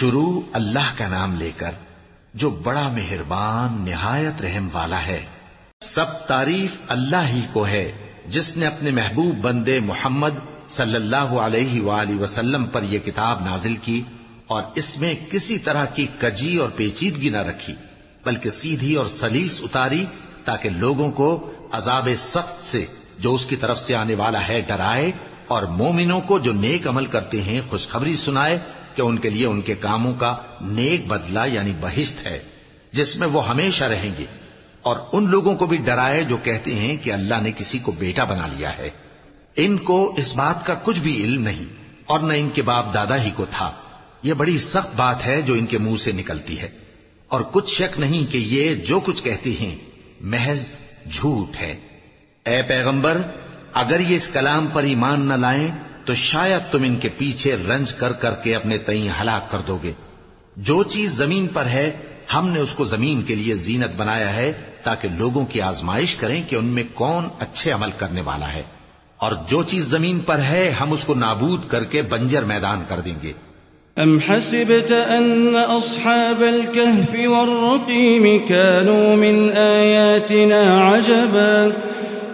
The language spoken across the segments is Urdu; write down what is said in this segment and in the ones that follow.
شروع اللہ کا نام لے کر جو بڑا مہربان، نہایت رحم والا ہے۔ سب تعریف اللہ ہی کو ہے، جس نے اپنے محبوب بندے محمد صلی اللہ علیہ وآلہ وسلم پر یہ کتاب نازل کی اور اس میں کسی طرح کی کجی اور پیچیدگی نہ رکھی، بلکہ سیدھی اور سلیس اتاری تاکہ لوگوں کو عذاب سخت سے، جو اس کی طرف سے آنے والا ہے، ڈرائے اور مومنوں کو جو نیک عمل کرتے ہیں، خوشخبری سنائے کہ ان کے لیے ان کے کاموں کا نیک بدلہ یعنی بہشت ہے، جس میں وہ ہمیشہ رہیں گے۔ اور ان لوگوں کو بھی ڈرائے جو کہتے ہیں کہ اللہ نے کسی کو بیٹا بنا لیا ہے۔ ان کو اس بات کا کچھ بھی علم نہیں، اور نہ ان کے باپ دادا ہی کو تھا۔ یہ بڑی سخت بات ہے جو ان کے منہ سے نکلتی ہے۔ اور کچھ شک نہیں کہ یہ جو کچھ کہتے ہیں، محض جھوٹ ہے۔ اے پیغمبر، اگر یہ اس کلام پر ایمان نہ لائیں تو شاید تم ان کے پیچھے رنج کر کر کے اپنے تئیں ہلاک کر دو گے۔ جو چیز زمین پر ہے، ہم نے اس کو زمین کے لیے زینت بنایا ہے تاکہ لوگوں کی آزمائش کریں کہ ان میں کون اچھے عمل کرنے والا ہے۔ اور جو چیز زمین پر ہے، ہم اس کو نابود کر کے بنجر میدان کر دیں گے۔ ام حسبت ان اصحاب الكهف والرقيم كانوا من آياتنا عجبا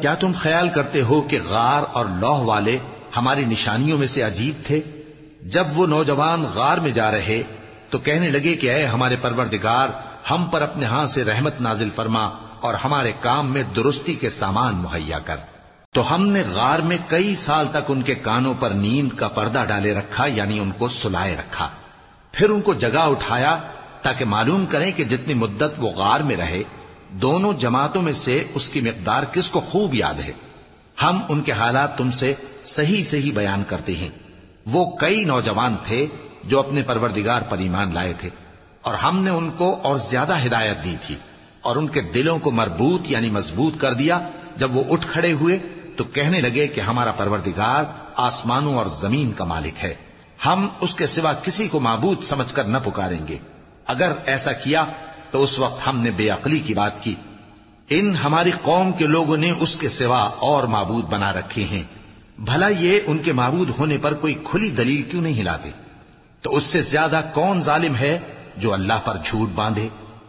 کیا تم خیال کرتے ہو کہ غار اور لوہ والے ہماری نشانیوں میں سے عجیب تھے؟ جب وہ نوجوان غار میں جا رہے، تو کہنے لگے کہ اے ہمارے پروردگار، ہم پر اپنے ہاں سے رحمت نازل فرما اور ہمارے کام میں درستی کے سامان مہیا کر۔ تو ہم نے غار میں کئی سال تک ان کے کانوں پر نیند کا پردہ ڈالے رکھا یعنی ان کو سلائے رکھا۔ پھر ان کو جگہ اٹھایا تاکہ معلوم کریں کہ جتنی مدت وہ غار میں رہے دونوں جماعتوں میں سے اس کی مقدار کس کو خوب یاد ہے؟ ہم ان کے حالات تم سے صحیح صحیح بیان کرتے ہیں۔ وہ کئی نوجوان تھے جو اپنے پروردگار پر ایمان لائے تھے، اور ہم نے ان کو اور زیادہ ہدایت دی تھی، اور ان کے دلوں کو مربوط یعنی مضبوط کر دیا۔ جب وہ اٹھ کھڑے ہوئے تو کہنے لگے کہ ہمارا پروردگار آسمانوں اور زمین کا مالک ہے۔ ہم اس کے سوا کسی کو معبود سمجھ کر نہ پکاریں گے۔ اگر ایسا کیا تو اس وقت ہم نے بے عقلی کی بات کی۔ ان ہماری قوم کے لوگوں نے اس کے سوا اور معبود بنا رکھے ہیں۔ بھلا یہ ان کے معبود ہونے پر کوئی کھلی دلیل کیوں نہیں ہلاتے تو اس سے زیادہ کون ظالم ہے جو اللہ پر جھوٹ باندھے؟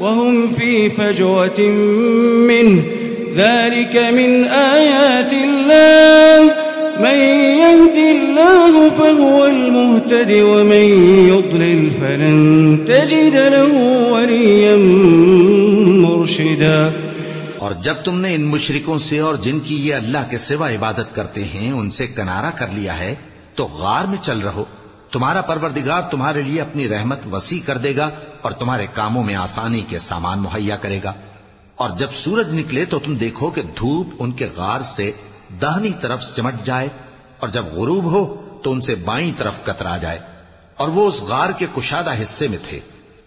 وهم في فجوة منه ذلك من آيات الله. من يهد الله فهو المهتد، ومن يضلل فلن تجد له وليا مرشدا. اور جب تم نے ان مشرکوں سے اور جن کی یہ اللہ کے سوا عبادت کرتے ہیں، ان سے کنارہ کر لیا ہے، تو غار میں چل رہو۔ تمہارا پروردگار تمہارے لیے اپنی رحمت وسیع کر دے گا اور تمہارے کاموں میں آسانی کے سامان مہیا کرے گا۔ اور جب سورج نکلے تو تم دیکھو کہ دھوپ ان کے غار سے دہنی طرف سمٹ جائے اور جب غروب ہو تو ان سے بائیں طرف کترا جائے اور وہ اس غار کے کشادہ حصے میں تھے۔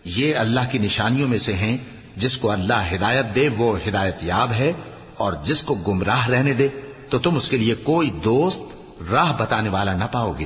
یہ اللہ کی نشانیوں میں سے ہیں، جس کو اللہ ہدایت دے وہ ہدایت یاب ہے اور جس کو گمراہ رہنے دے تو تم اس کے لیے کوئی دوست راہ بتانے والا نہ پاؤ گے۔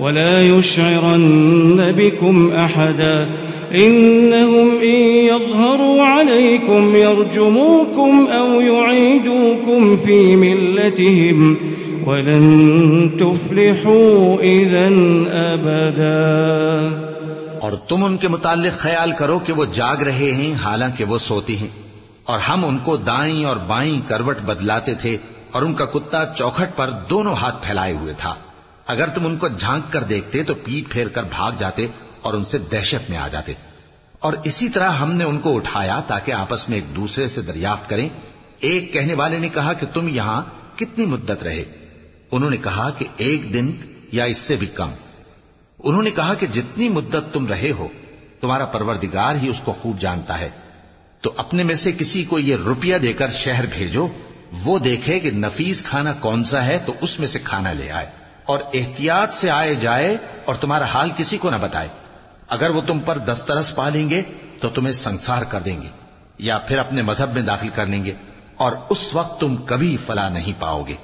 ولا يشعرن بكم أحدا إنهم إن يظهروا عليكم يرجموكم أو يعيدوكم في ملتهم ولن تفلحوا إذا أبدا اور تم ان کے متعلق خیال کرو کہ وہ جاگ رہے ہیں، حالانکہ وہ سوتی ہیں۔ اور ہم ان کو دائیں اور بائیں کروٹ بدلاتے تھے اور ان کا کتا چوکھٹ پر دونوں ہاتھ پھیلائے ہوئے تھا۔ اگر تم ان کو جھانک کر دیکھتے تو پیٹ پھیر کر بھاگ جاتے اور ان سے دہشت میں آ جاتے۔ اور اسی طرح ہم نے ان کو اٹھایا تاکہ آپس میں ایک دوسرے سے دریافت کریں۔ ایک کہنے والے نے کہا کہ تم یہاں کتنی مدت رہے؟ انہوں نے کہا کہ ایک دن یا اس سے بھی کم۔ انہوں نے کہا کہ جتنی مدت تم رہے ہو، تمہارا پروردگار ہی اس کو خوب جانتا ہے۔ تو اپنے میں سے کسی کو یہ روپیہ دے کر شہر بھیجو، وہ دیکھے کہ نفیس کھانا کون سا ہے تو اس میں سے کھانا لے آئے۔ اور احتیاط سے آئے جائے اور تمہارا حال کسی کو نہ بتائے۔ اگر وہ تم پر دسترس پا لیں گے تو تمہیں سنسار کر دیں گے یا پھر اپنے مذہب میں داخل کر لیں گے اور اس وقت تم کبھی فلا نہیں پاؤ گے۔